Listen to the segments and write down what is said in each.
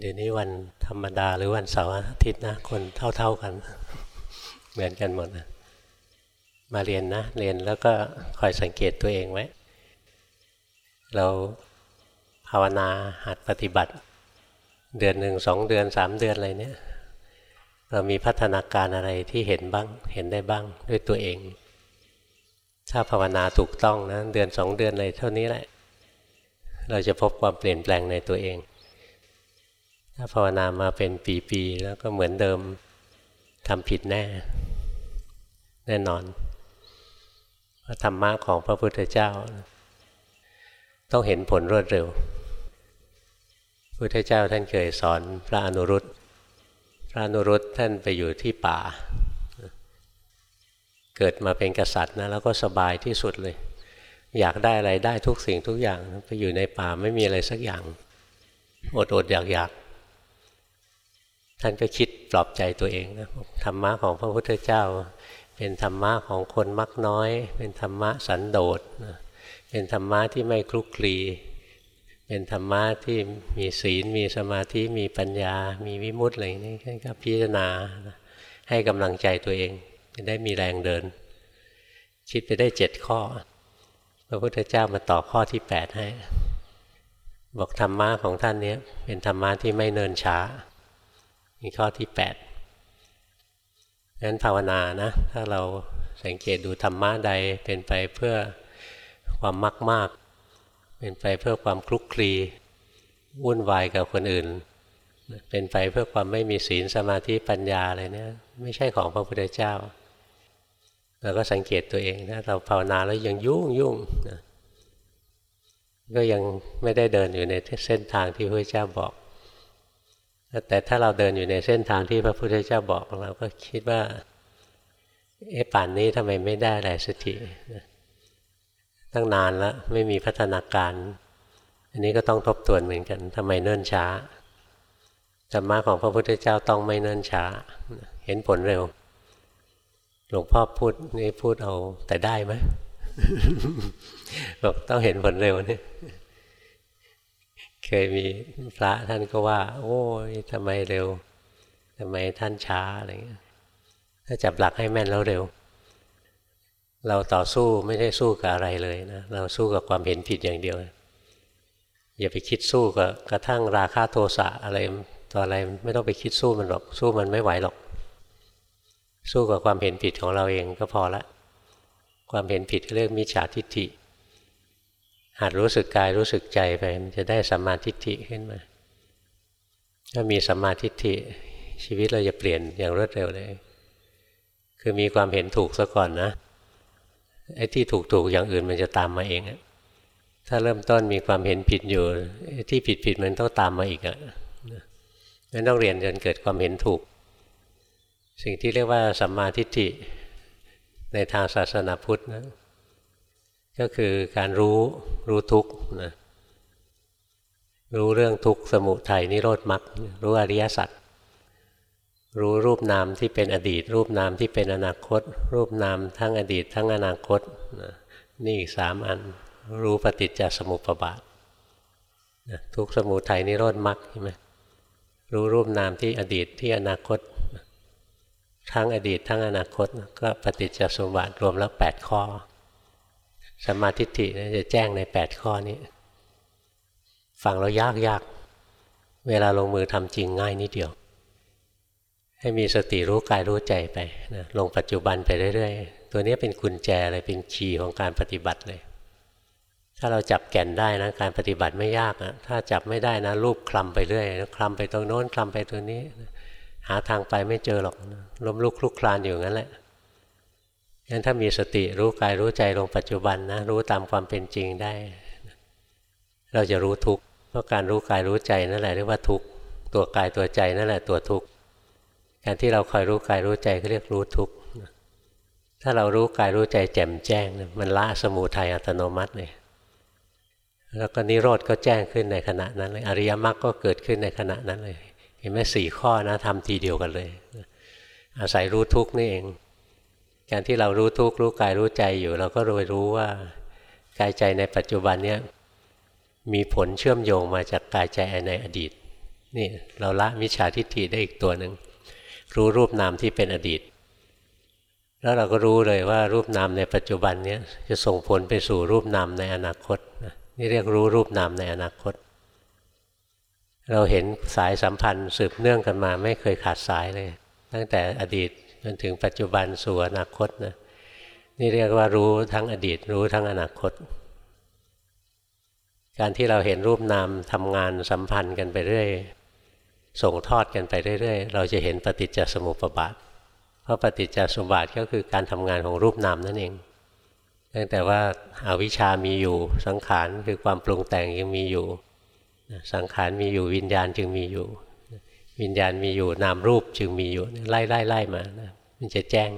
เดี๋ยวนี้วันธรรมดาหรือวันเสาร์อาทิตย์นะ คนเท่า ๆกัน เหมือนกันหมดนะมาเรียนนะ เรียนแล้วก็คอยสังเกตตัวเองไว้ เราภาวนาหัดปฏิบัติ เดือนหนึ่งสองเดือนสามเดือนอะไรเนี่ย เรามีพัฒนาการอะไรที่เห็นบ้างเห็นได้บ้างด้วยตัวเอง ถ้าภาวนาถูกต้องนะ เดือนสองเดือนอะไรเท่านี้แหละ เราจะพบความเปลี่ยนแปลงในตัวเอง ถ้าภาวนามาเป็นปีๆแล้วก็เหมือนเดิมทำผิดแน่ แน่นอนพระธรรมะของพระพุทธเจ้า ต้องเห็นผลรวดเร็ว พุทธเจ้าท่านเคยสอนพระอนุรุตพระอนุรุตท่านไปอยู่ที่ป่า เกิดมาเป็นกษัตริย์นะแล้วก็สบายที่สุดเลย อยากได้อะไรได้ทุกสิ่งทุกอย่างไปอยู่ในป่าไม่มีอะไรสักอย่าง อดอดอยากอยาก ท่านก็คิดปลอบใจตัวเองนะธรรมะของพระพุทธเจ้า เป็นธรรมะของคนมักน้อย เป็นธรรมะสันโดษเป็นธรรมะที่ไม่คลุกคลี เป็นธรรมะที่มีศีลมีสมาธิมีปัญญา มีวิมุตติอะไรนี่ท่านก็พิจารณาให้กำลังใจตัวเองจะได้มีแรงเดิน คิดไปได้เจ็ดข้อ พระพุทธเจ้ามาต่อข้อที่แปดให้ บอกธรรมะของท่านนี้เป็นธรรมะที่ไม่เนินช้า ข้อที่8ปดงั้นภาวนานะ ถ้าเราสังเกตดูธรรมะใดเป็นไปเพื่อความมากมากเป็นไปเพื่อความคลุกคลีวุ่นวายกับคนอื่น เป็นไปเพื่อความไม่มีศีลสมาธิปัญญาอะไรเนี่ยไม่ใช่ของพระพุทธเจ้าเราก็สังเกตตัวเองนะเราภาวนาแล้วยังยุ่งยุ่งนะก็ยังไม่ได้เดินอยู่ในเส้นทางที่พระเจ้าบอก แต่ถ้าเราเดินอยู่ในเส้นทางที่พระพุทธเจ้าบอกเราก็คิดว่าเอ๊ะป่านนี้ทำไมไม่ได้อะไรสักทีตั้งนานแล้วไม่มีพัฒนาการ อันนี้ก็ต้องทบทวนเหมือนกันทำไมเนิ่นช้าธรรมะของพระพุทธเจ้าต้องไม่เนิ่นช้า เห็นผลเร็ว หลวงพ่อพูดนี่พูดเอาแต่ได้ไหมบอกต้องเห็นผลเร็วนี่ เคยมีพระท่านก็ว่า โอ้ยทำไมเร็วทำไมท่านช้าอะไรเงี้ยถ้าจับหลักให้แม่นแล้วเร็ว เราต่อสู้ไม่ได้สู้กับอะไรเลยนะ เราสู้กับความเห็นผิดอย่างเดียว อย่าไปคิดสู้กับกระทั่งราคาโทสะอะไรต่ออะไรไม่ต้องไปคิดสู้มันหรอก สู้มันไม่ไหวหรอก สู้กับความเห็นผิดของเราเองก็พอละ ความเห็นผิดเรียกมิจฉาทิฏฐิ หัดรู้สึกกายรู้สึกใจไป มันจะได้สัมมาทิฏฐิขึ้นมา ถ้ามีสัมมาทิฏฐิชีวิตเราจะเปลี่ยนอย่างรวดเร็วเลย คือมีความเห็นถูกซะก่อนนะ ไอ้ที่ถูกถูกอย่างอื่นมันจะตามมาเอง ถ้าเริ่มต้นมีความเห็นผิดอยู่ที่ผิดผิดมันต้องตามมาอีกอะนั้นต้องเรียนจนเกิดความเห็นถูก สิ่งที่เรียกว่าสัมมาทิฏฐิในทางศาสนาพุทธนะ ก็คือการรู้รู้ทุกนะรู้เรื่องทุกสมุทัยนิโรธมรรครู้อริยสัจรู้รูปนามที่เป็นอดีต รูปนามที่เป็นอนาคต รูปนามทั้งอดีต ทั้งอนาคตนะนี่อีกสามอัน รู้ปฏิจจสมุปบาทนะทุกสมุทัยนิโรธมรรคใช่ไหมรู้รูปนามที่อดีตที่อนาคต ทั้งอดีต ทั้งอนาคต ก็ปฏิจจสมุปบาทรวมแล้วแปดข้อ สมาธิิจะแจ้งในแปดข้อนี้ ฟังเรายากยาก เวลาลงมือทำจริงง่ายนิดเดียว ให้มีสติรู้กายรู้ใจไปนะลงปัจจุบันไปเรื่อยๆ ตัวนี้เป็นกุญแจอะไรเป็นคีย์ของการปฏิบัติเลย ถ้าเราจับแก่นได้นะการปฏิบัติไม่ยากนะถ้าจับไม่ได้นะรูปคลำไปเรื่อยคลำไปตรงโน้นคลำไปตัวนี้ หาทางไปไม่เจอหรอกล้มลุกคลุกคลานอยู่งั้นแหละ งั้นถ้ามีสติรู้กายรู้ใจลงปัจจุบันนะรู้ตามความเป็นจริงได้ เราจะรู้ทุกข์เพราะการรู้กายรู้ใจนั่นแหละเรียกว่าทุกข์ตัวกายตัวใจนั่นแหละตัวทุกข์การที่เราคอยรู้กายรู้ใจก็เรียกรู้ทุกข์ถ้าเรารู้กายรู้ใจแจ่มแจ้ง มันละสมูทัยอัตโนมัติเลยแล้วก็นิโรธก็แจ้งขึ้นในขณะนั้นเลยอริยมรรคก็เกิดขึ้นในขณะนั้นเลยเห็นไหมสี่ข้อนะทำทีเดียวกันเลย อาศัยรู้ทุกข์นี่เอง การที่เรารู้ทุกข์รู้กายรู้ใจอยู่ เราก็รู้รู้ว่ากายใจในปัจจุบันเนี้ยมีผลเชื่อมโยงมาจากกายใจในอดีตนี่เราละมิจฉาทิฏฐิได้อีกตัวหนึ่งรู้รูปนามที่เป็นอดีต แล้วเราก็รู้เลยว่ารูปนามในปัจจุบันนี้จะส่งผลไปสู่รูปนามในอนาคตนี่เรียกรู้รูปนามในอนาคต เราเห็นสายสัมพันธ์สืบเนื่องกันมาไม่เคยขาดสายเลย ตั้งแต่อดีต จนถึงปัจจุบันสู่อนาคตนะนี่เรียกว่ารู้ทั้งอดีต รู้ทั้งอนาคต การที่เราเห็นรูปนามทำงานสัมพันธ์กันไปเรื่อยส่งทอดกันไปเรื่อยๆ เราจะเห็นปฏิจจสมุปบาท เพราะปฏิจจสมุปบาทก็คือการทำงานของรูปนามนั่นเองตั้งแต่ว่าอาวิชามีอยู่สังขารคือความปรุงแต่งยังมีอยู่สังขารมีอยู่วิญญาณจึงมีอยู่ วิญญาณมีอยู่นามรูปจึงมีอยู่ไล่ไล่ไล่มานะ มันจะแจ้ง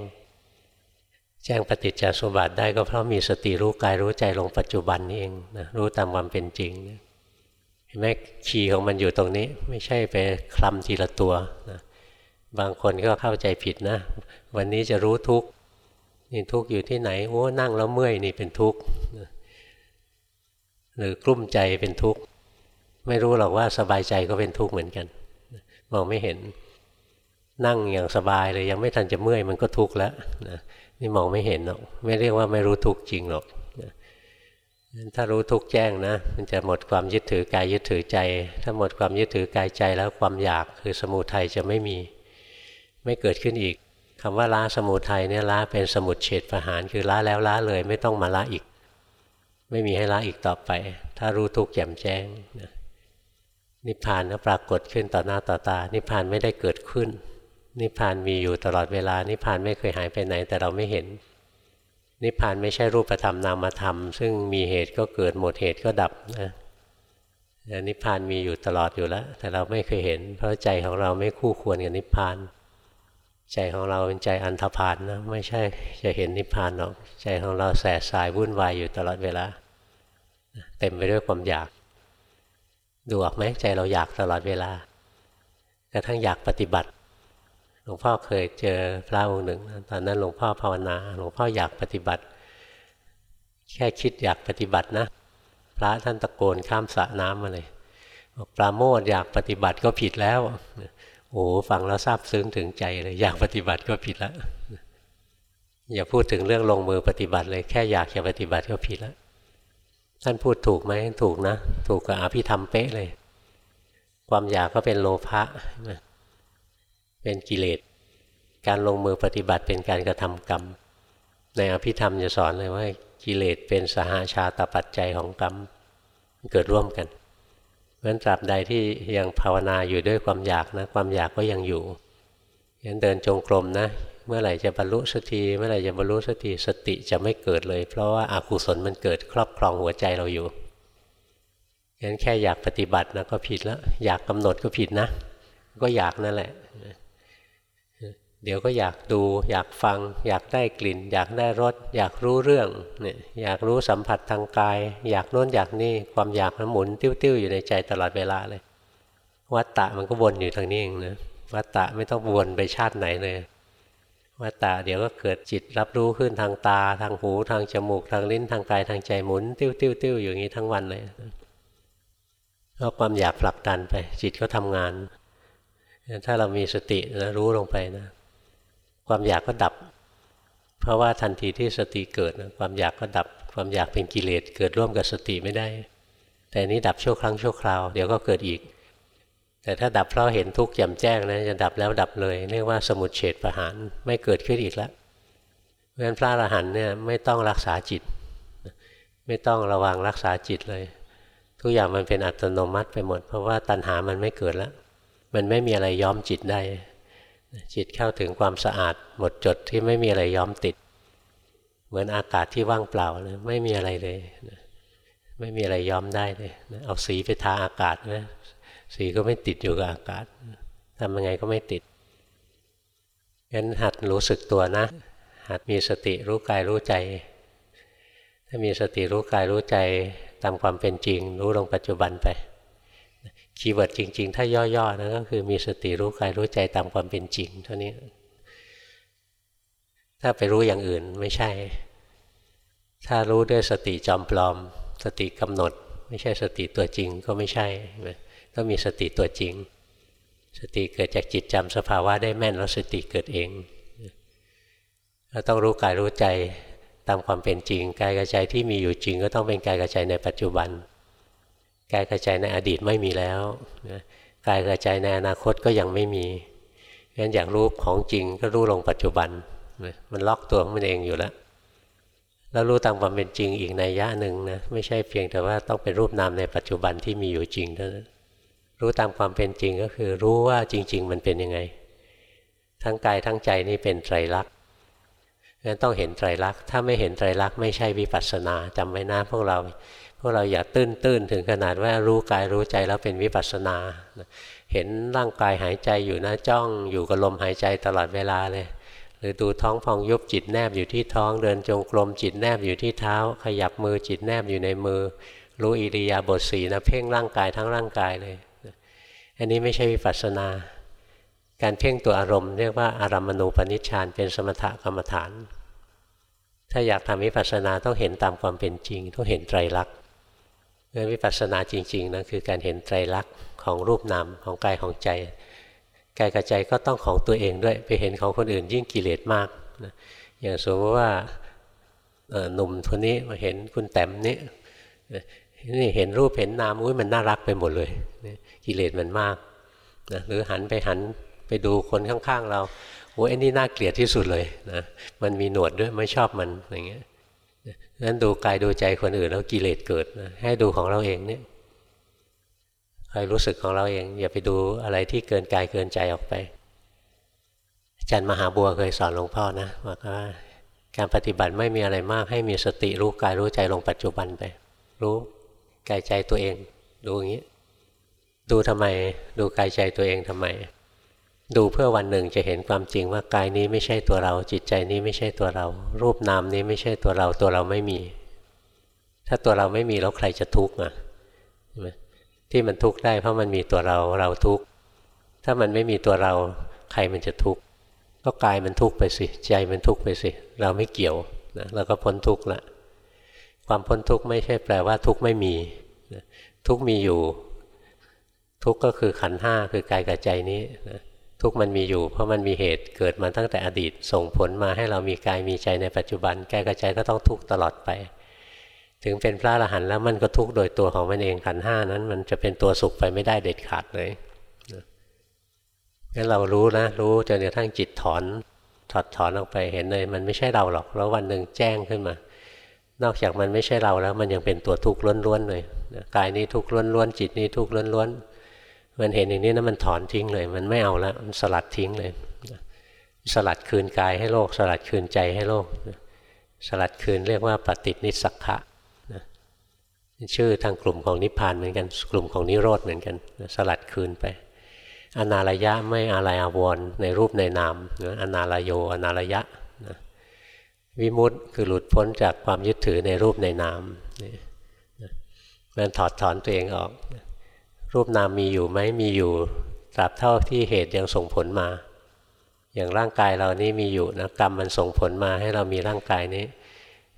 แจ้งปฏิจจสมุปบาทได้ก็เพราะมีสติรู้กายรู้ใจลงปัจจุบันนี่เองนะรู้ตามความเป็นจริงนะเห็นไหมคีย์ของมันอยู่ตรงนี้ ไม่ใช่ไปคลำทีละตัวนะบางคนก็เข้าใจผิดนะ วันนี้จะรู้ทุกนี่ทุกอยู่ที่ไหนโอ้นั่งแล้วเมื่อยนี่เป็นทุกข์หรือกลุ้มใจเป็นทุกข์ไม่รู้หรอกว่าสบายใจก็เป็นทุกข์เหมือนกัน มองไม่เห็น นั่งอย่างสบายเลยยังไม่ทันจะเมื่อยมันก็ทุกข์แล้วนะนี่มองไม่เห็นหรอกไม่เรียกว่าไม่รู้ทุกข์จริงหรอกถ้ารู้ทุกข์แจ้งนะ มันจะหมดความยึดถือกายยึดถือใจ ถ้าหมดความยึดถือกายใจแล้วความอยากคือสมุทัยจะไม่มี ไม่เกิดขึ้นอีกคำว่าละสมุทัยเนี่ยละเป็นสมุดเฉดประหารคือละแล้วละเลยไม่ต้องมาละอีก ไม่มีให้ละอีกต่อไป ถ้ารู้ทุกข์แจ่มแจ้งนิพพานก็ปรากฏขึ้นต่อหน้าต่อตา นิพพานไม่ได้เกิดขึ้น นิพพานมีอยู่ตลอดเวลา นิพพานไม่เคยหายไปไหนแต่เราไม่เห็น นิพพานไม่ใช่รูปธรรมนามธรรม ซึ่งมีเหตุก็เกิดหมดเหตุก็ดับนะนิพพานมีอยู่ตลอดอยู่แล้ว แต่เราไม่เคยเห็น เพราะใจของเราไม่คู่ควรกับนิพพาน ใจของเราเป็นใจอันธพาลนะไม่ใช่จะเห็นนิพพานหรอก ใจของเราแสบสายวุ่นวายอยู่ตลอดเวลา เต็มไปด้วยความอยาก ดูออกไหมใจเราอยากตลอดเวลากระทั่งอยากปฏิบัติ หลวงพ่อเคยเจอพระองค์หนึ่งตอนนั้นหลวงพ่อภาวนา หลวงพ่ออยากปฏิบัติ แค่คิดอยากปฏิบัตินะ พระท่านตะโกนข้ามสระน้ำมาเลยบอกปราโมทอยากปฏิบัติก็ผิดแล้วโอ้ฟังแล้วซาบซึ้งถึงใจเลยอยากปฏิบัติก็ผิดแล้วอย่าพูดถึงเรื่องลงมือปฏิบัติเลยแค่อยากจะปฏิบัติก็ผิดแล้วท่านพูดถูกไหมถูกนะ ถูกกับอภิธรรมเป๊ะเลย ความอยากก็เป็นโลภะ เป็นกิเลส การลงมือปฏิบัติเป็นการกระทำกรรม ในอภิธรรมจะสอนเลยว่ากิเลสเป็นสหาชาตปัจจัยของกรรมเกิดร่วมกันเพราะฉะนั้นตราบใดที่ยังภาวนาอยู่ด้วยความอยากนะความอยากก็ยังอยู่ยันเดินจงกรมนะ เมื่อไหร่จะบรรลุสักทีเมื่อไหร่จะบรรลุสักทีสติจะไม่เกิดเลย เพราะว่าอากุศลมันเกิดครอบครองหัวใจเราอยู่ยันแค่อยากปฏิบัตินะก็ผิดแล้วอยากกำหนดก็ผิดนะ ก็อยากนั่นแหละ เดี๋ยวก็อยากดู อยากฟัง อยากได้กลิ่น อยากได้รสอยากรู้เรื่องเนี่ยอยากรู้สัมผัสทางกาย อยากโน้นอยากนี่ความอยากมันหมุนติ้วๆอยู่ในใจตลอดเวลาเลยวัตตะมันก็วนอยู่ทางนี้เองนะวัตตะไม่ต้องวนไปชาติไหนเลยวัตตะเดี๋ยวก็เกิดจิตรับรู้ขึ้นทางตา ทางหูทางจมูก ทางลิ้นทางกายทางใจหมุน ติ้วติ้วติ้วอย่างนี้ทั้งวันเลยเพราะความอยากผลักดันไป จิตก็ทำงาน ถ้าเรามีสตินะรู้ลงไปนะ ความอยากก็ดับ เพราะว่าทันทีที่สติเกิดความอยากก็ดับ ความอยากเป็นกิเลสเกิดร่วมกับสติไม่ได้ แต่นี้ดับชั่วครั้งชั่วคราวเดี๋ยวก็เกิดอีก แต่ถ้าดับเพราะเห็นทุกข์แจ่มแจ้งนะจะดับแล้วดับเลย เรียกว่าสมุดเฉดประหารไม่เกิดขึ้นอีกแล้วเพราะฉะนั้นพระอรหันต์เนี่ยไม่ต้องรักษาจิต ไม่ต้องระวังรักษาจิตเลย ทุกอย่างมันเป็นอัตโนมัติไปหมด เพราะว่าตัณหามันไม่เกิดแล้วมันไม่มีอะไรย้อมจิตได้ จิตเข้าถึงความสะอาดหมดจดที่ไม่มีอะไรย้อมติด เหมือนอากาศที่ว่างเปล่านะไม่มีอะไรเลยนะไม่มีอะไรย้อมได้เลยนะเอาสีไปทาอากาศนะสีก็ไม่ติดอยู่กับอากาศทำยังไงก็ไม่ติดงั้นหัดรู้สึกตัวนะ หัดมีสติรู้กายรู้ใจ ถ้ามีสติรู้กายรู้ใจตามความเป็นจริง รู้ลงปัจจุบันไป keyword จริง ๆ ถ้าย่อๆนะก็คือมีสติรู้กายรู้ใจตามความเป็นจริง เท่านี้ ถ้าไปรู้อย่างอื่นไม่ใช่ ถ้ารู้ด้วยสติจอมปลอม สติกำหนด ไม่ใช่สติตัวจริงก็ไม่ใช่ต้องมีสติตัวจริง สติเกิดจากจิตจำสภาวะได้แม่นแล้วสติเกิดเองเราต้องรู้กายรู้ใจตามความเป็นจริง กายกับใจที่มีอยู่จริง ก็ต้องเป็นกายกับใจในปัจจุบัน กายกับใจในอดีตไม่มีแล้วกายกับใจในอนาคตก็ยังไม่มีงั้นอยากรู้ของจริงก็รู้ลงปัจจุบันมันล็อกตัวของมันเองอยู่แล้วแล้วรู้ตามความเป็นจริงอีกในยะหนึ่งนะไม่ใช่เพียงแต่ว่าต้องเป็นรูปนามในปัจจุบันที่มีอยู่จริงเท่านั้นรู้ตามความเป็นจริงก็คือ รู้ว่าจริง ๆ มันเป็นยังไง ทั้งกายทั้งใจนี่เป็นไตรลักษณ์งั้นต้องเห็นไตรลักษณ์ถ้าไม่เห็นไตรลักษณ์ไม่ใช่วิปัสสนาจำไว้นะพวกเรา พวกเราอย่าตื้นตื้นถึงขนาดว่ารู้กายรู้ใจแล้วเป็นวิปัสสนา เห็นร่างกายหายใจอยู่นะจ้องอยู่กับลมหายใจตลอดเวลาเลย หรือดูท้องพองยุบจิตแนบอยู่ที่ท้องเดินจงกรมจิตแนบอยู่ที่เท้า ขยับมือจิตแนบอยู่ในมือ รู้อิริยาบถสีนะเพ่งร่างกายทั้งร่างกายเลย อันนี้ไม่ใช่วิปัสสนา การเพ่งตัวอารมณ์เรียกว่าอารามณูปนิชฌานเป็นสมถกรรมฐาน ถ้าอยากทำวิปัสสนาต้องเห็นตามความเป็นจริง ต้องเห็นไตรลักษณ เรื่องวิปัสสนาจริงๆนะคือการเห็นไตรลักษณ์ของรูปนามของกายของใจกายกับใจก็ต้องของตัวเองด้วย ไปเห็นของคนอื่นยิ่งกิเลสมากนะอย่างสมมติว่าหนุ่มคนนี้มาเห็นคุณแต้มนี้นี่เห็นรูปเห็นนามอุ้ยมันน่ารักไปหมดเลยกิเลสมันมากนะหรือหันไปหันไปดูคนข้างๆเราโอ้ยอันนี้น่าเกลียดที่สุดเลยนะมันมีหนวดด้วยไม่ชอบมันอย่างเงี้ย นั้นดูกายดูใจคนอื่นแล้วกิเลสเกิดนะให้ดูของเราเองเนี่ยคอยรู้สึกของเราเอง อย่าไปดูอะไรที่เกินกายเกินใจออกไปอาจารย์มหาบัวเคยสอนหลวงพ่อนะบอกว่าการปฏิบัติไม่มีอะไรมาก ให้มีสติรู้กายรู้ใจลงปัจจุบันไป รู้กายใจตัวเอง ดูอย่างนี้ ดูทำไม ดูกายใจตัวเองทำไม ดูเพื่อวันหนึ่งจะเห็นความจริงว่ากายนี้ไม่ใช่ตัวเรา จิตใจนี้ไม่ใช่ตัวเรา รูปนามนี้ไม่ใช่ตัวเราตัวเราไม่มี ถ้าตัวเราไม่มีแล้วใครจะทุกข์อะที่มันทุกข์ได้เพราะมันมีตัวเราเราทุกข์ถ้ามันไม่มีตัวเราใครมันจะทุกข์ก็กายมันทุกข์ไปสิ ใจมันทุกข์ไปสิ เราไม่เกี่ยวนะเราก็พ้นทุกข์ละความพ้นทุกข์ไม่ใช่แปลว่าทุกข์ไม่มีทุกข์มีอยู่ ทุกข์ก็คือขันห้าคือกายกับใจนี้ ทุกมันมีอยู่ เพราะมันมีเหตุเกิดมาตั้งแต่อดีตส่งผลมาให้เรามีกายมีใจในปัจจุบันกายกับใจก็ต้องทุกข์ตลอดไป ถึงเป็นพระอรหันต์แล้วมันก็ทุกข์โดยตัวของมันเองขันห้านั้น มันจะเป็นตัวสุขไปไม่ได้เด็ดขาดเลยงั้นเรารู้นะ รู้จนกระทั่งจิตถอนถอดถอนออกไปเห็นเลยมันไม่ใช่เราหรอกแล้ววันหนึ่งแจ้งขึ้นมา นอกจากมันไม่ใช่เราแล้ว มันยังเป็นตัวทุกข์ล้วนๆเลยกายนี้ทุกข์ล้วนๆจิตนี้ทุกข์ล้วนๆ มันเห็นอย่างนี้นะมันถอนทิ้งเลย มันไม่เอาแล้วมันสลัดทิ้งเลย สลัดคืนกายให้โลก สลัดคืนใจให้โลก สลัดคืนเรียกว่าปฏินิสักขะชื่อทางกลุ่มของนิพพานเหมือนกัน กลุ่มของนิโรธเหมือนกัน สลัดคืนไปอนาลยะไม่อะไรอาวรในรูปในนามอนาลโยอนาลยะวิมุตต์คือหลุดพ้นจากความยึดถือในรูปในนามนี่มันถอดถอนตัวเองออก รูปนามมีอยู่ไหมมีอยู่ตราบเท่าที่เหตุยังส่งผลมา อย่างร่างกายเรานี่มีอยู่นะกรรมมันส่งผลมาให้เรามีร่างกายนี้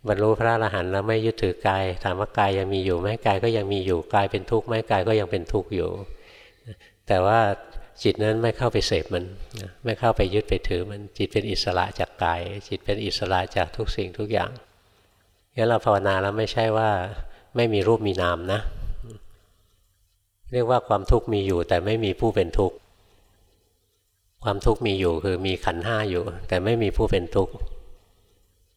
บรรลุพระอรหันต์แล้วไม่ยึดถือกายถามว่ากายยังมีอยู่ไหมกายก็ยังมีอยู่กายเป็นทุกข์ไหมกายก็ยังเป็นทุกข์อยู่ แต่ว่าจิตนั้นไม่เข้าไปเสพมันไม่เข้าไปยึดไปถือมันจิตเป็นอิสระจากกาย จิตเป็นอิสระจากทุกสิ่งทุกอย่างงั้นเราภาวนาแล้วไม่ใช่ว่าไม่มีรูปมีนามนะ เรียกว่าความทุกข์มีอยู่ แต่ไม่มีผู้เป็นทุกข์ความทุกข์มีอยู่คือมีขันห้าอยู่ แต่ไม่มีผู้เป็นทุกข์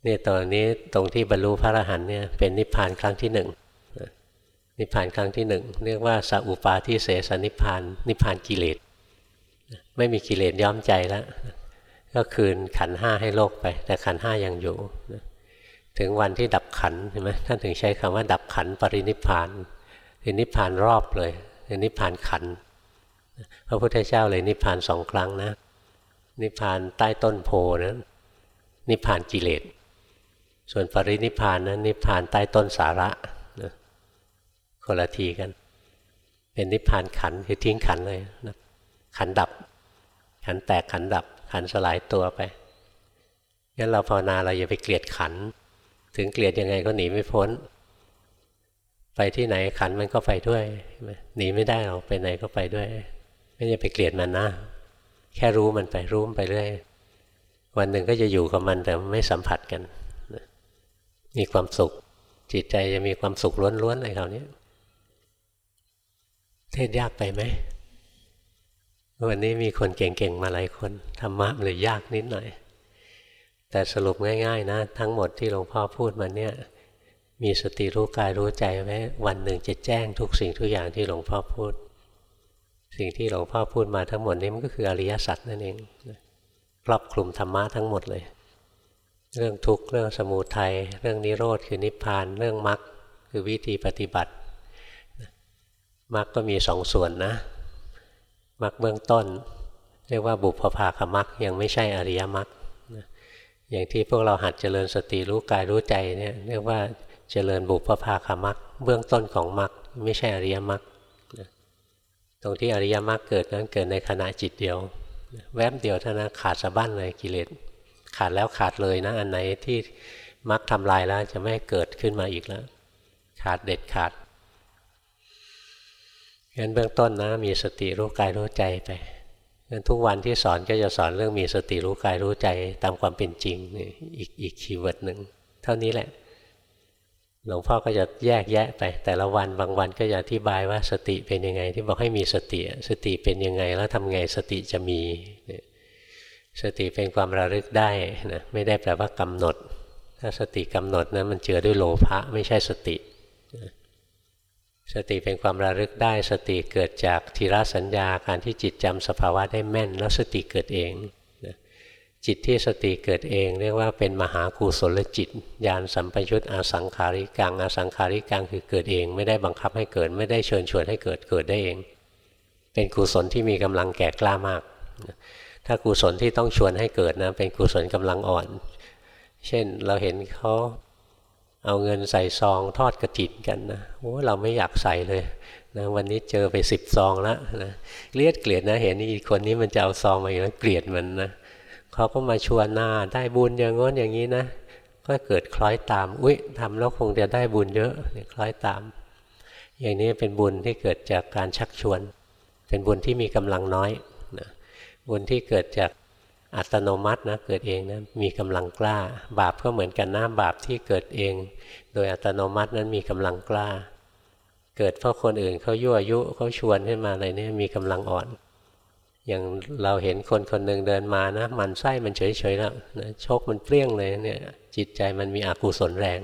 นี่ตอนนี้ตรงที่บรรลุพระอรหันต์เนี่ยเป็นนิพพานครั้งที่หนึ่งนิพพานครั้งที่หนึ่งเรียกว่าสัอุปาทิเสสนิพพาน นิพพานกิเลสไม่มีกิเลสย้อมใจแล้วก็คืนขันห้าให้โลกไป แต่ขันห้ายังอยู่ ถึงวันที่ดับขันใช่ไหมท่านถึงใช้คำว่าดับขันปรินิพพานคือนิพพานรอบเลย คือนิพพานขันพระพุทธเจ้าเลยนิพพานสองครั้งนะ นิพพานใต้ต้นโพนั้น นิพพานกิเลสส่วนปรินิพพานนั้น นิพพานใต้ต้นสาระนะคนละทีกัน เป็นนิพพานขันคือทิ้งขันเลยนะขันดับ ขันแตกขันดับ ขันสลายตัวไปงั้นเราภาวนาเราอย่าไปเกลียดขัน ถึงเกลียดยังไงก็หนีไม่พ้น ไปที่ไหนขันมันก็ไปด้วยหนีไม่ได้หรอกไปไหนก็ไปด้วย ไม่จะไปเกลียดมันนะ แค่รู้มันไปรู้มันไปเรื่อยวันหนึ่งก็จะอยู่กับมันแต่ไม่สัมผัสกัน มีความสุข จิตใจจะมีความสุขล้วนๆเลยคราวนี้เทศยากไปไหมวันนี้มีคนเก่งๆมาหลายคนธรรมะเลยยากนิดหน่อย แต่สรุปง่าย ๆ นะ ทั้งหมดที่หลวงพ่อพูดมาเนี่ย มีสติรู้กายรู้ใจไว้วันหนึ่งจะแจ้งทุกสิ่งทุกอย่างที่หลวงพ่อพูด สิ่งที่หลวงพ่อพูดมาทั้งหมดนี้มันก็คืออริยสัจนั่นเองครอบคลุมธรรมะทั้งหมดเลย เรื่องทุกข์เรื่องสมุทัยเรื่องนิโรธคือนิพพาน เรื่องมรรคคือวิธีปฏิบัติมรรคก็มีสองส่วนนะมรรคเบื้องต้น เรียกว่าบุพภาคมรรคยังไม่ใช่อริยมรรคอย่างที่พวกเราหัดเจริญสติรู้กายรู้ใจเนี่ยเรียกว่า เจริญบุพภาคมรรคเบื้องต้นของมรรคไม่ใช่อริยมรรคตรงที่อริยมรรคเกิดนั้นเกิดในขณะจิตเดียว แวบเดียวเท่านั้นขาดสะบั้นเลยกิเลสขาดแล้วขาดเลยนะ อันไหนที่มรรคทำลายแล้วจะไม่เกิดขึ้นมาอีกแล้ว ขาดเด็ดขาดงั้นเบื้องต้นนะมีสติรู้กายรู้ใจไปงั้นทุกวันที่สอนก็จะสอนเรื่องมีสติรู้กายรู้ใจตามความเป็นจริงนี่อีกอีก keyword หนึ่งเท่านี้แหละ หลวงพ่อก็จะแยกแยะไป แต่ละวันบางวันก็จะอธิบายว่าสติเป็นยังไง ที่บอกให้มีสติ สติเป็นยังไงแล้วทำไงสติจะมีสติเป็นความระลึกได้นะไม่ได้แปลว่ากำหนด ถ้าสติกำหนดนะมันเจือด้วยโลภะไม่ใช่สติสติเป็นความระลึกได้ สติเกิดจากทีระสัญญาการที่จิตจำสภาวะได้แม่น แล้วสติเกิดเอง จิตที่สติเกิดเอง เรียกว่าเป็นมหากุศลจิตญาณสัมปยุตอาสังขาริกังอาสังขาริกังคือเกิดเอง ไม่ได้บังคับให้เกิด ไม่ได้เชิญชวนให้เกิดเกิดได้เอง เป็นกุศลที่มีกำลังแก่กล้ามาก ถ้ากุศลที่ต้องชวนให้เกิดนะเป็นกุศลกำลังอ่อน เช่นเราเห็นเขาเอาเงินใส่ซองทอดกระถินกันนะโอ้เราไม่อยากใส่เลยนะวันนี้เจอไปสิบซองแล้วนะเกลียดเกลียดนะเห็นอีกคนนี้มันจะเอาซองมาอย่างนั้นเกลียดมันนะ เขาก็มาชวนหน้าได้บุญอย่างง้นอย่างนี้นะก็เกิดคล้อยตาม อุ้ยทำแล้วคงจะได้บุญเยอะคล้อยตาม อย่างนี้เป็นบุญที่เกิดจากการชักชวน เป็นบุญที่มีกำลังน้อยนะบุญที่เกิดจากอัตโนมัตินะเกิดเองนะมีกำลังกล้า บาปก็เหมือนกันนะบาปที่เกิดเอง โดยอัตโนมัตินั้นมีกำลังกล้า เกิดเพราะคนอื่นเขายั่วยุเขาชวนขึ้นมาอะไรนี่มีกำลังอ่อน อย่างเราเห็นคนคนหนึ่งเดินมานะมันไส้มันเฉยๆแล้วนะชกมันเปรี้ยงเลยเนี่ยจิตใจมันมีอกุศลแรง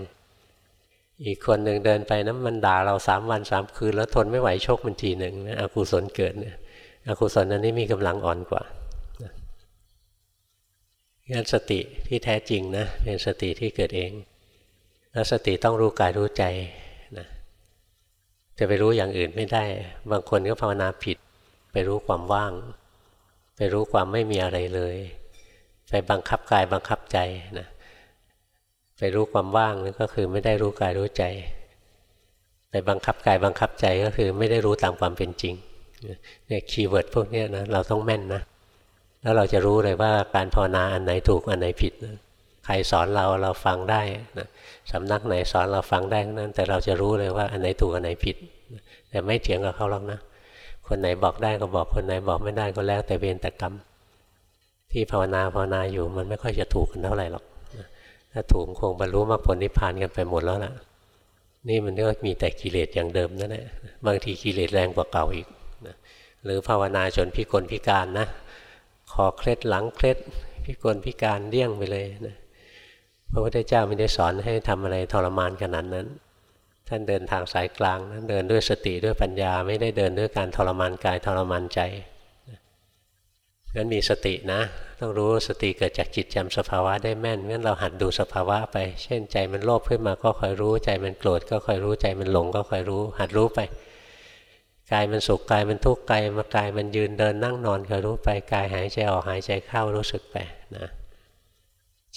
อีกคนหนึ่งเดินไปนะมันด่าเราสามวันสามคืน แล้วทนไม่ไหวชกมันทีหนึ่งนะอกุศลเกิดเนี่ยอกุศลนั้นนี่มีกำลังอ่อนกว่างั้นสติที่แท้จริงนะเป็นสติที่เกิดเอง แล้วสติต้องรู้กายรู้ใจนะจะไปรู้อย่างอื่นไม่ได้ บางคนก็ภาวนาผิดไปรู้ความว่าง ไปรู้ความไม่มีอะไรเลย ไปบังคับกายบังคับใจนะไปรู้ความว่างนั่นก็คือไม่ได้รู้กายรู้ใจ ไปบังคับกายบังคับใจก็คือไม่ได้รู้ตามความเป็นจริงเนี่ยคีย์เวิร์ดพวกนี้นะเราต้องแม่นนะแล้วเราจะรู้เลยว่าการภาวนาอันไหนถูกอันไหนผิดนะใครสอนเราเราฟังได้นะสำนักไหนสอนเราฟังได้นั้น แต่เราจะรู้เลยว่าอันไหนถูกอันไหนผิด แต่ไม่เถียงกับเขาหรอกนะ คนไหนบอกได้ก็บอกคนไหนบอกไม่ได้ก็แล้วแต่เวรแต่กรรม ที่ภาวนาภาวนาอยู่มันไม่ค่อยจะถูกกันเท่าไหร่หรอกถ้าถูกคงบรรลุมรรคผลนิพพานกันไปหมดแล้วล่ะ นี่มันก็มีแต่กิเลสอย่างเดิมนั่นแหละบางทีกิเลสแรงกว่าเก่าอีกหรือภาวนาจนพิกลพิการนะคอเคล็ดหลังเคล็ดพิกลพิการเลี่ยงไปเลยนะพระพุทธเจ้าไม่ได้สอนให้ทำอะไรทรมานขนาดนั้น ท่านเดินทางสายกลางนะเดินด้วยสติด้วยปัญญาไม่ได้เดินด้วยการทรมานกายทรมานใจงั้นมีสตินะ ต้องรู้สติเกิดจากจิตจำสภาวะได้แม่นงั้นเราหัดดูสภาวะไป เช่นใจมันโลภขึ้นมาก็คอยรู้ใจมันโกรธก็คอยรู้ใจมันหลงก็คอยรู้ หัดรู้ไปกายมันสุขกายมันทุกข์กายมากายมันยืนเดินนั่งนอนก็รู้ไปกายหายใจออกหายใจเข้ารู้สึกไปนะ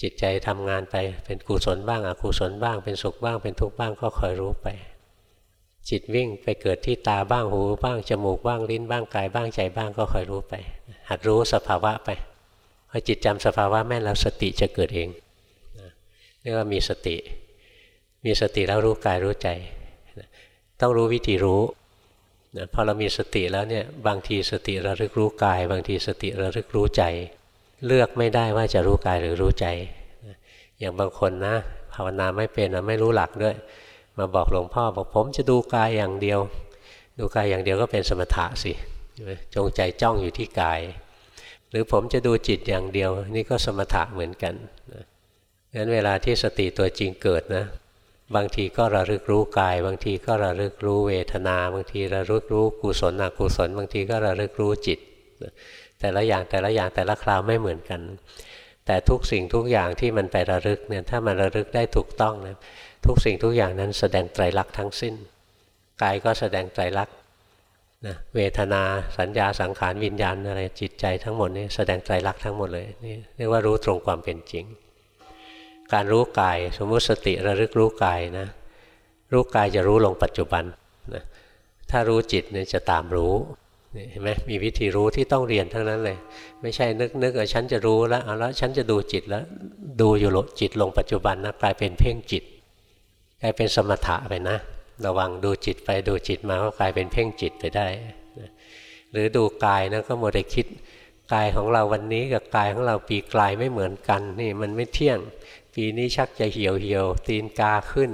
จิตใจทำงานไปเป็นกุศลบ้างอกุศลบ้าง เป็นสุขบ้างเป็นทุกข์บ้างก็คอยรู้ไป จิตวิ่งไปเกิดที่ตาบ้างหูบ้างจมูกบ้างลิ้นบ้างกายบ้างใจบ้างก็คอยรู้ไป หัดรู้สภาวะไปพอจิตจำสภาวะแม่นแล้วสติจะเกิดเองเรียกว่ามีสติ มีสติแล้วรู้กายรู้ใจ ต้องรู้วิธีรู้นะพอเรามีสติแล้วเนี่ยบางทีสติระลึกรู้กาย บางทีสติระลึกรู้ใจ เลือกไม่ได้ว่าจะรู้กายหรือรู้ใจ อย่างบางคนนะ ภาวนาไม่เป็นนะไม่รู้หลักด้วย มาบอกหลวงพ่อบอกผมจะดูกายอย่างเดียว ดูกายอย่างเดียวก็เป็นสมถะสิจงใจจ้องอยู่ที่กาย หรือผมจะดูจิตอย่างเดียว นี่ก็สมถะเหมือนกันงั้นเวลาที่สติตัวจริงเกิดนะ บางทีก็ระลึกรู้กาย บางทีก็ระลึกรู้เวทนา บางทีระลึกรู้กุศลอกุศล บางทีก็ระลึกรู้จิต แต่ละอย่างแต่ละอย่างแต่ละคราวไม่เหมือนกัน แต่ทุกสิ่งทุกอย่างที่มันไประลึกเนี่ยถ้ามันระลึกได้ถูกต้องนะทุกสิ่งทุกอย่างนั้นแสดงไตรลักษณ์ทั้งสิ้นกายก็แสดงไตรลักษณ์นะเวทนาสัญญาสังขารวิญญาณอะไรจิตใจทั้งหมดนี่แสดงไตรลักษณ์ทั้งหมดเลยนี่เรียกว่ารู้ตรงความเป็นจริง การรู้กายสมมุติสติระลึกรู้กายนะรู้กายจะรู้ลงปัจจุบันนะถ้ารู้จิตเนี่ยจะตามรู้ เห็นไหมมีวิธีรู้ที่ต้องเรียนทั้งนั้นเลย ไม่ใช่นึกนึกเออฉันจะรู้แล้วเอาแล้วฉันจะดูจิตแล้ว ดูอยู่จิตลงปัจจุบันนะกลายเป็นเพ่งจิต กลายเป็นสมถะไปนะ ระวังดูจิตไปดูจิตมาก็กลายเป็นเพ่งจิตไปได้หรือดูกายนะก็โมได้คิดกายของเราวันนี้กับกายของเราปีกลายไม่เหมือนกันนี่มันไม่เที่ยง ปีนี้ชักจะเหี่ยวเหี่ยวตีนกาขึ้น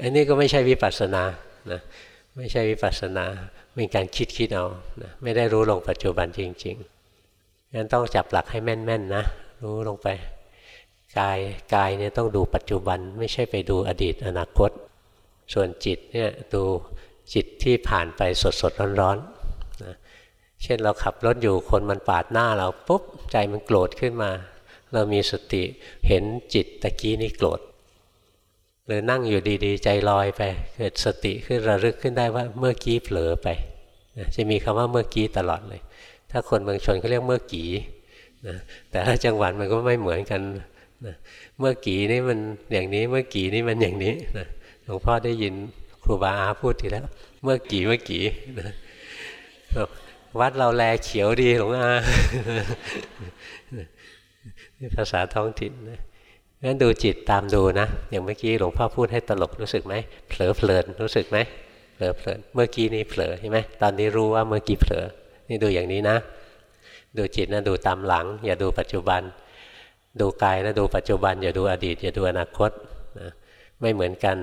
อันนี้ก็ไม่ใช่วิปัสสนานะไม่ใช่วิปัสสนา เป็นการคิดคิดเอานะไม่ได้รู้ลงปัจจุบันจริงๆงั้นต้องจับหลักให้แม่นๆนะ รู้ลงไป กายกายเนี่ยต้องดูปัจจุบัน ไม่ใช่ไปดูอดีตอนาคต ส่วนจิตเนี่ยดูจิตที่ผ่านไปสดๆร้อนๆนะเช่นเราขับรถอยู่คนมันปาดหน้าเราปุ๊บใจมันโกรธขึ้นมา เรามีสติเห็นจิตตะกี้นี่โกรธ หรือนั่งอยู่ดีๆ ใจลอยไป เกิดสติขึ้นระลึกขึ้นได้ว่าเมื่อกี้เผลอไปจะมีคำว่าเมื่อกี้ตลอดเลย ถ้าคนเมืองชนเขาเรียกเมื่อกี้นะแต่ถ้าจังหวัดมันก็ไม่เหมือนกันนะเมื่อกี้นี่มันอย่างนี้เมื่อกี้นี่มันอย่างนี้นะหลวงพ่อได้ยินครูบาอาพูดทีแล้ว เมื่อกี้เมื่อกี้นะวัดเราแลเขียวดีหลวงอาภาษาท้องถิ่นนะ งั้นดูจิตตามดูนะ อย่างเมื่อกี้หลวงพ่อพูดให้ตลกรู้สึกไหมเผลอเพลินรู้สึกไหมเผลอเพลินเมื่อกี้นี้เผลอใช่ไหมตอนนี้รู้ว่าเมื่อกี้เผลอนี่ดูอย่างนี้นะ ดูจิตนะดูตามหลัง อย่าดูปัจจุบัน ดูกายนะดูปัจจุบัน อย่าดูอดีต อย่าดูอนาคตนะไม่เหมือนกัน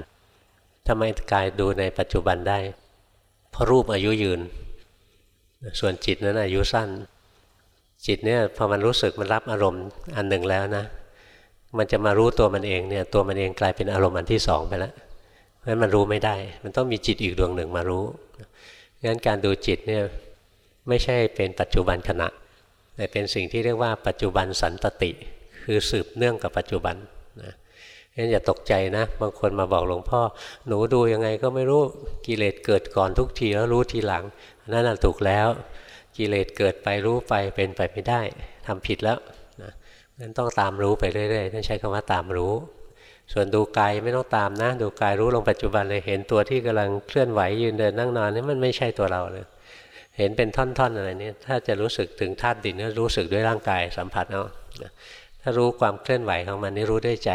ทำไมกายดูในปัจจุบันได้ เพราะรูปอายุยืน ส่วนจิตนั้นอายุสั้น จิตเนี่ยพอมันรู้สึกมันรับอารมณ์อันหนึ่งแล้วนะ มันจะมารู้ตัวมันเองเนี่ยตัวมันเองกลายเป็นอารมณ์อันที่สองไปแล้วเพราะฉะนั้นมันรู้ไม่ได้ มันต้องมีจิตอีกดวงหนึ่งมารู้งั้นการดูจิตเนี่ยไม่ใช่เป็นปัจจุบันขณะแต่เป็นสิ่งที่เรียกว่าปัจจุบันสันตติ คือสืบเนื่องกับปัจจุบันนะงั้นอย่าตกใจนะ บางคนมาบอกหลวงพ่อ หนูดูยังไงก็ไม่รู้กิเลสเกิดก่อนทุกทีแล้วรู้ทีหลังนั่นถูกแล้ว กิเลสเกิดไปรู้ไปเป็นไปไม่ได้ทำผิดแล้ว นั้นต้องตามรู้ไปเรื่อยๆท่านใช้คำว่าตามรู้ ส่วนดูกายไม่ต้องตามนะ ดูกายรู้ลงปัจจุบันเลยเห็นตัวที่กำลังเคลื่อนไหวยืนเดินนั่งนอนนี่มันไม่ใช่ตัวเราเลย เห็นเป็นท่อนๆอะไรนี้ถ้าจะรู้สึกถึงธาตุดินก็รู้สึกด้วยร่างกายสัมผัสเอาถ้ารู้ความเคลื่อนไหวของมันนี่รู้ด้วยใจ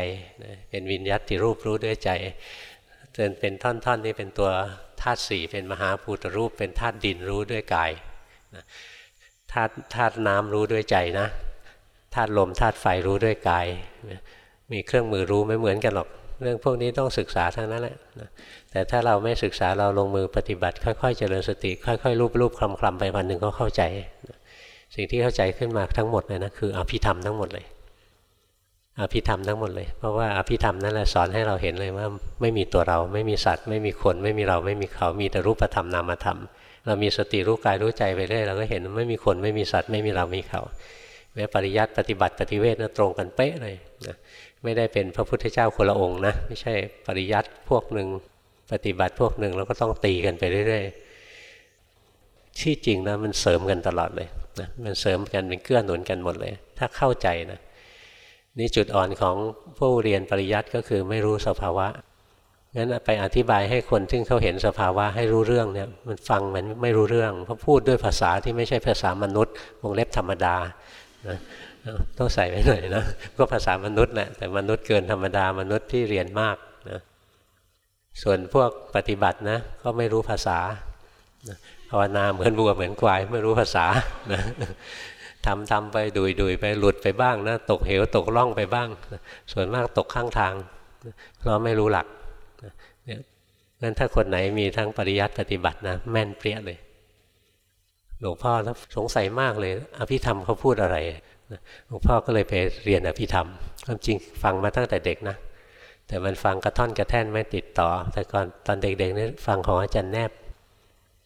เป็นวิญญาติรูปรู้ด้วยใจเป็นเป็นท่อนๆนี่เป็นตัวธาตุสี่เป็นมหาภูตรูป เป็นธาตุดินรู้ด้วยกายธาตุธาตุน้ำรู้ด้วยใจนะาตุลมธาตุไฟรู้ด้วยกาย มีเครื่องมือรู้ไม่เหมือนกันหรอก เรื่องพวกนี้ต้องศึกษาทั้งนั้นแหละแต่ถ้าเราไม่ศึกษาเราลงมือปฏิบัติ ค่อยๆ เจริญสติ ค่อยๆ รูปรูปคลำคลำไปวันหนึ่งก็เข้าใจ สิ่งที่เข้าใจขึ้นมาทั้งหมดเลยนะคืออภิธรรมทั้งหมดเลยอภิธรรมทั้งหมดเลย เพราะว่าอภิธรรมนั่นแหละสอนให้เราเห็นเลยว่าไม่มีตัวเราไม่มีสัตว์ ไม่มีคนไม่มีเราไม่มีเขามีแต่รูปธรรมนามธรรม เรามีสติรู้กายรู้ใจไปเรื่อยเราก็เห็นไม่มีคนไม่มีสัตว์ไม่มีเรามีเขา แม้ปริยัติปฏิบัติปฏิเวทนะตรงกันเป๊ะเลยนะไม่ได้เป็นพระพุทธเจ้าคนละองค์นะไม่ใช่ปริยัติพวกหนึ่งปฏิบัติพวกหนึ่งแล้วก็ต้องตีกันไปเรื่อยๆที่จริงนะมันเสริมกันตลอดเลยนะมันเสริมกันเป็นเกื้อหนุนกันหมดเลย ถ้าเข้าใจนะนี่จุดอ่อนของผู้เรียนปริยัติก็คือไม่รู้สภาวะงั้นไปอธิบายให้คนที่เขาเห็นสภาวะให้รู้เรื่องเนี่ยมันฟังมันไม่รู้เรื่องเพราะพูดด้วยภาษาที่ไม่ใช่ภาษามนุษย์วงเล็บธรรมดา นะต้องใส่ไว้หน่อยนะก็ภาษามนุษย์แหละแต่มนุษย์เกินธรรมดามนุษย์ที่เรียนมากนะส่วนพวกปฏิบัตินะก็ไม่รู้ภาษาภาวนาเหมือนบัวเหมือนควายไม่รู้ภาษานะทำทำไปดุยดุยไปหลุดไปบ้างนะตกเหวตกล่องไปบ้าง ส่วนมากตกข้างทางเพราะไม่รู้หลักเนี่ยงั้นถ้าคนไหนมีทั้งปริยัติปฏิบัตินะแม่นเปรี้ยเลย หลวงพ่อแล้วสงสัยมากเลย อภิธรรมเขาพูดอะไรหลวงพ่อก็เลยไปเรียนอภิธรรมความจริงฟังมาตั้งแต่เด็กนะ แต่มันฟังกระท่อนกระแท่นไม่ติดต่อ แต่ก่อนตอนเด็กๆนี่ฟังของอาจารย์แนบ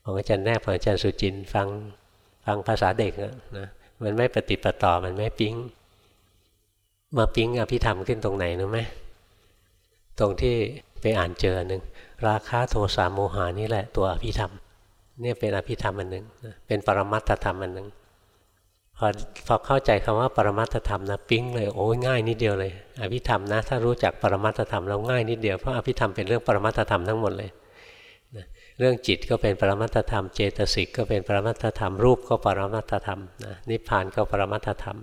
ของอาจารย์แนบของอาจารย์สุจินฟังฟังภาษาเด็กนะมันไม่ปฏิปต่อมันไม่ปิ๊งมาปิ๊งอภิธรรมขึ้นตรงไหนรู้ไหมตรงที่ไปอ่านเจอหนึ่งราคาโทสะโมหานี่แหละตัวอภิธรรม นี่ยเป็นอภิธรรมอันหนึ่งเป็นปรมัตถธรรมอันหนึ่งพอพอเข้าใจคำว่าปรมัตถธรรมนะปิ๊งเลยโอ้ยง่ายนิดเดียวเลย อภิธรรมนะ ถ้ารู้จักปรมัตถธรรมแล้วง่ายนิดเดียวเพราะอภิธรรมเป็นเรื่องปรมัตถธรรมทั้งหมดเลยเรื่องจิตก็เป็นปรมัตถธรรมเจตสิกก็เป็นปรมัตถธรรมรูปก็ปรมัตถธรรมนะนิพพานก็ปรมัตถธรรม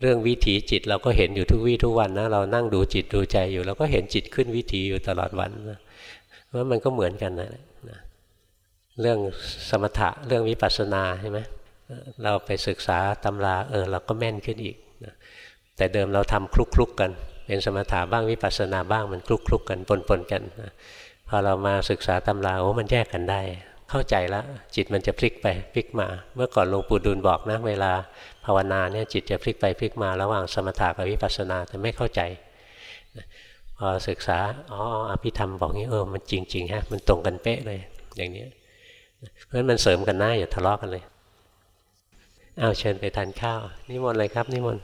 เรื่องวิถีจิตเราก็เห็นอยู่ทุกวี่ทุกวันนะเรานั่งดูจิตดูใจอยู่เราก็เห็นจิตขึ้นวิถีอยู่ตลอดวันนะว่ามันก็เหมือนกันนะ เรื่องสมถะเรื่องวิปัสสนาใช่ไหมเราไปศึกษาตำราเออเราก็แม่นขึ้นอีกนะแต่เดิมเราทำคลุกคลุกกัน เป็นสมถะบ้างวิปัสสนาบ้างมันคลุกคลุกกันปนปนกันนะพอเรามาศึกษาตำราโอ้มันแยกกันได้ เข้าใจแล้วจิตมันจะพลิกไปพลิกมา เมื่อก่อนหลวงปู่ดูลบอกนะเวลาภาวนาเนี่ยจิตจะพลิกไปพลิกมาระหว่างสมถะกับวิปัสสนาแต่ไม่เข้าใจพอศึกษาอ๋ออภิธรรมบอกงี้เออมันจริงๆฮะมันตรงกันเป๊ะเลยอย่างนี้ เพราะฉะนั้นมันเสริมกันหน้าอย่าทะเลาะกันเลยเอาเชิญไปทานข้าวนิมนต์เลยครับนิมนต์